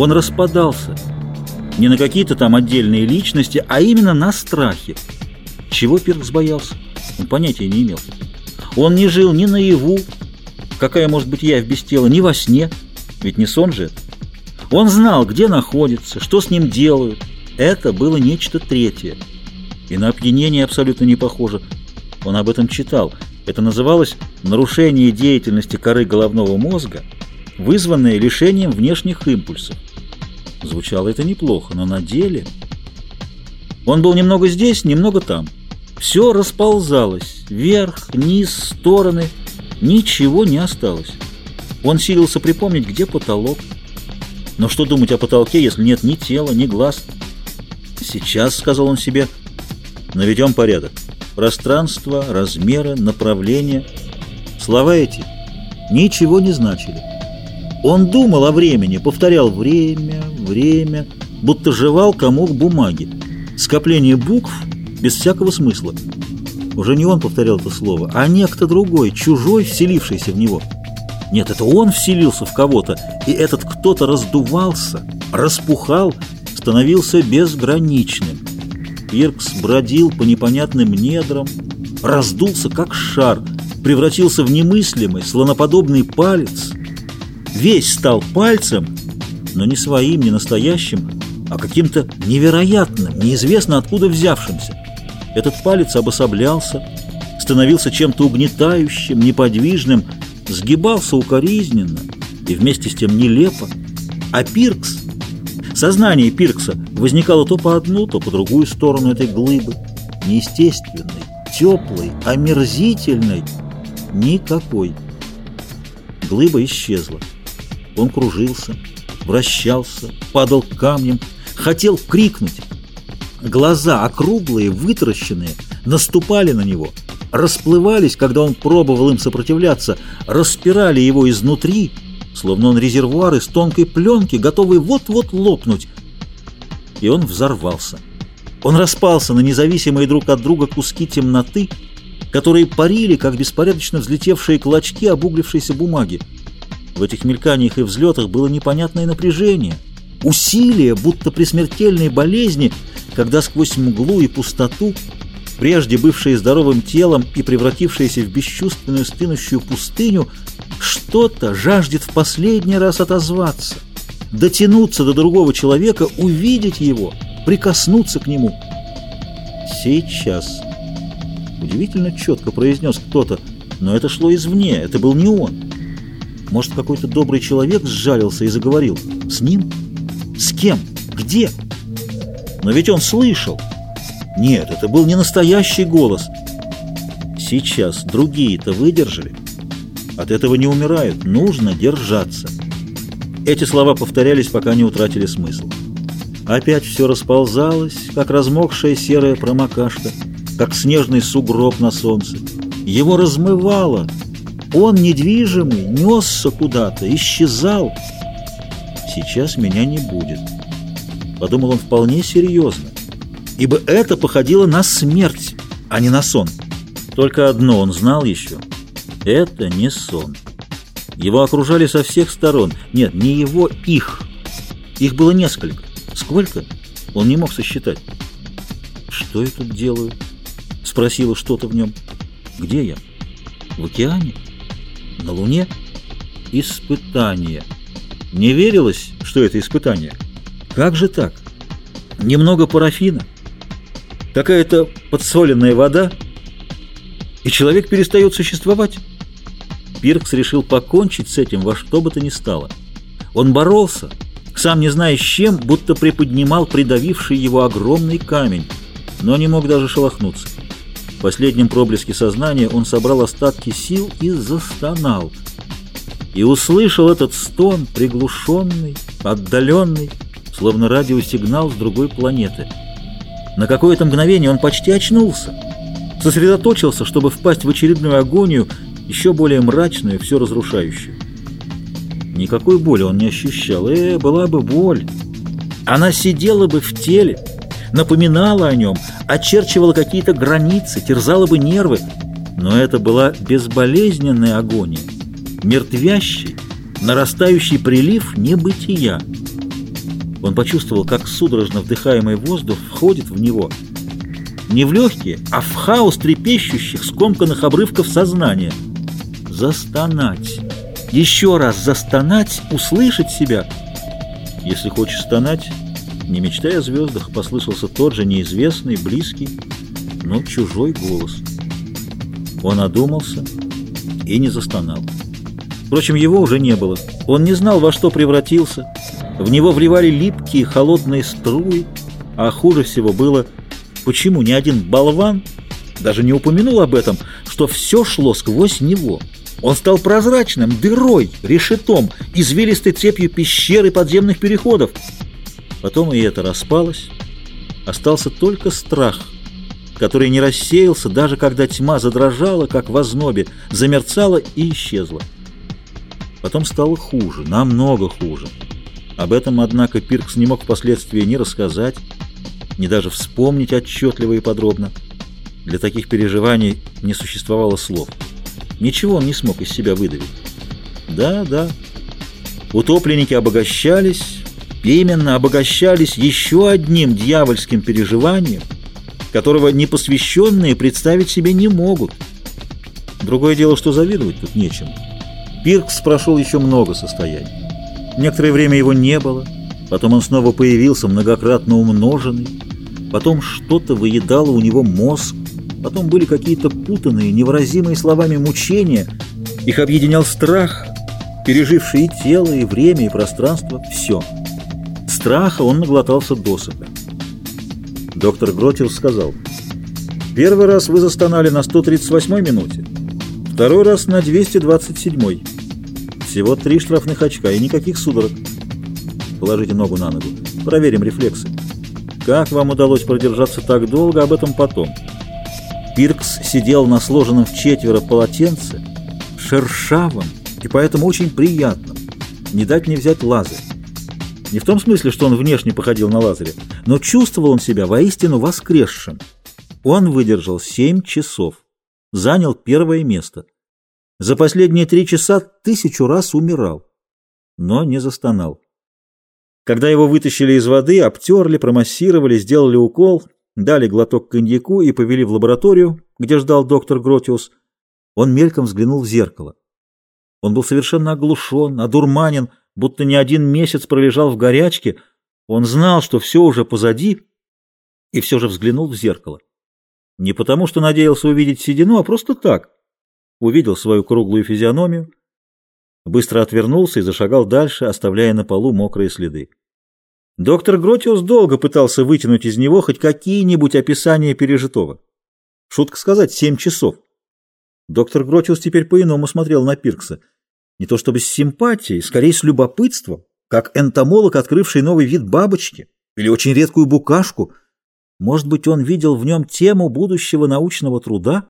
Он распадался. Не на какие-то там отдельные личности, а именно на страхе. Чего Пиркс боялся? Он понятия не имел. Он не жил ни наяву, какая может быть явь без тела, ни во сне, ведь не сон же это. Он знал, где находится, что с ним делают. Это было нечто третье. И на опьянение абсолютно не похоже. Он об этом читал. Это называлось «нарушение деятельности коры головного мозга», вызванное лишением внешних импульсов. Звучало это неплохо, но на деле... Он был немного здесь, немного там. Все расползалось. Вверх, низ, стороны. Ничего не осталось. Он силился припомнить, где потолок. Но что думать о потолке, если нет ни тела, ни глаз? «Сейчас», — сказал он себе, — «наведем порядок. Пространство, размеры, направление». Слова эти ничего не значили. Он думал о времени, повторял «время, время», будто жевал комок бумаги. Скопление букв без всякого смысла. Уже не он повторял это слово, а некто другой, чужой, вселившийся в него. Нет, это он вселился в кого-то, и этот кто-то раздувался, распухал, становился безграничным. Пиркс бродил по непонятным недрам, раздулся как шар, превратился в немыслимый, слоноподобный палец. Весь стал пальцем, но не своим, не настоящим, а каким-то невероятным, неизвестно откуда взявшимся. Этот палец обособлялся, становился чем-то угнетающим, неподвижным, сгибался укоризненно и вместе с тем нелепо. А Пиркс, сознание Пиркса возникало то по одну, то по другую сторону этой глыбы, неестественной, теплой, омерзительной, никакой. Глыба исчезла. Он кружился, вращался, падал камнем, хотел крикнуть. Глаза округлые, вытаращенные, наступали на него, расплывались, когда он пробовал им сопротивляться, распирали его изнутри, словно он резервуар из тонкой пленки, готовый вот-вот лопнуть. И он взорвался. Он распался на независимые друг от друга куски темноты, которые парили, как беспорядочно взлетевшие клочки обуглившейся бумаги. В этих мельканиях и взлетах было непонятное напряжение, усилие, будто при смертельной болезни, когда сквозь мглу и пустоту, прежде бывшие здоровым телом и превратившиеся в бесчувственную стынущую пустыню, что-то жаждет в последний раз отозваться, дотянуться до другого человека, увидеть его, прикоснуться к нему. «Сейчас», — удивительно четко произнес кто-то, но это шло извне, это был не он. Может, какой-то добрый человек сжалился и заговорил. С ним? С кем? Где? Но ведь он слышал. Нет, это был не настоящий голос. Сейчас другие-то выдержали. От этого не умирают. Нужно держаться. Эти слова повторялись, пока не утратили смысл. Опять все расползалось, как размокшая серая промокашка, как снежный сугроб на солнце. Его размывало. Он, недвижимый, несся куда-то, исчезал. Сейчас меня не будет. Подумал он вполне серьезно, ибо это походило на смерть, а не на сон. Только одно он знал еще — это не сон. Его окружали со всех сторон. Нет, не его, их. Их было несколько. Сколько? Он не мог сосчитать. «Что я тут делаю?» — спросило что-то в нем. «Где я? В океане? На Луне?» «Испытание». Не верилось, что это испытание. Как же так? Немного парафина, какая-то подсоленная вода, и человек перестает существовать. Пиркс решил покончить с этим во что бы то ни стало. Он боролся, сам не зная с чем, будто приподнимал придавивший его огромный камень, но не мог даже шелохнуться. В последнем проблеске сознания он собрал остатки сил и застонал. И услышал этот стон, приглушенный, отдаленный, словно радиосигнал с другой планеты. На какое-то мгновение он почти очнулся, сосредоточился, чтобы впасть в очередную агонию, еще более мрачную, все разрушающую. Никакой боли он не ощущал. Э, была бы боль. Она сидела бы в теле, напоминала о нем, очерчивала какие-то границы, терзала бы нервы. Но это была безболезненная агония, мертвящий, нарастающий прилив небытия. Он почувствовал, как судорожно вдыхаемый воздух входит в него. Не в легкие, а в хаос трепещущих, скомканных обрывков сознания. Застонать. Еще раз застонать, услышать себя. Если хочешь стонать, не мечтай о звездах, послышался тот же неизвестный, близкий, но чужой голос. Он одумался и не застонал. Впрочем, его уже не было. Он не знал, во что превратился. В него вливали липкие холодные струи, а хуже всего было, почему ни один болван даже не упомянул об этом, что все шло сквозь него. Он стал прозрачным, дырой, решетом, извилистой цепью пещер и подземных переходов. Потом и это распалось. Остался только страх, который не рассеялся, даже когда тьма задрожала, как в ознобе, замерцала и исчезла. Потом стало хуже, намного хуже. Об этом, однако, Пиркс не мог впоследствии ни рассказать, ни даже вспомнить отчетливо и подробно. Для таких переживаний не существовало слов. Ничего он не смог из себя выдавить. Да, да. Утопленники обогащались, именно обогащались еще одним дьявольским переживанием, которого непосвященные представить себе не могут. Другое дело, что завидовать тут нечему. Пиркс прошел еще много состояний. Некоторое время его не было, потом он снова появился, многократно умноженный, потом что-то выедало у него мозг, потом были какие-то путанные, невыразимые словами мучения, их объединял страх, переживший и тело, и время, и пространство, все. Страха он наглотался досыта. Доктор Гротиус сказал, «Первый раз вы застонали на 138-й минуте, второй раз на 227-й. Всего три штрафных очка и никаких судорог. Положите ногу на ногу. Проверим рефлексы. Как вам удалось продержаться так долго, об этом потом. Пиркс сидел на сложенном в четверо полотенце, шершавом и поэтому очень приятном. Не дать не взять лазарь. Не в том смысле, что он внешне походил на Лазаря, но чувствовал он себя воистину воскресшим. Он выдержал семь часов, занял первое место. За последние три часа тысячу раз умирал, но не застонал. Когда его вытащили из воды, обтерли, промассировали, сделали укол, дали глоток коньяку и повели в лабораторию, где ждал доктор Гротиус, он мельком взглянул в зеркало. Он был совершенно оглушен, одурманен, будто не один месяц пролежал в горячке. Он знал, что все уже позади, и все же взглянул в зеркало. Не потому, что надеялся увидеть седину, а просто так — увидел свою круглую физиономию, быстро отвернулся и зашагал дальше, оставляя на полу мокрые следы. Доктор Гротиус долго пытался вытянуть из него хоть какие-нибудь описания пережитого. Шутка сказать, семь часов. Доктор Гротиус теперь по-иному смотрел на Пиркса. Не то чтобы с симпатией, скорее с любопытством, как энтомолог, открывший новый вид бабочки или очень редкую букашку. Может быть, он видел в нем тему будущего научного труда?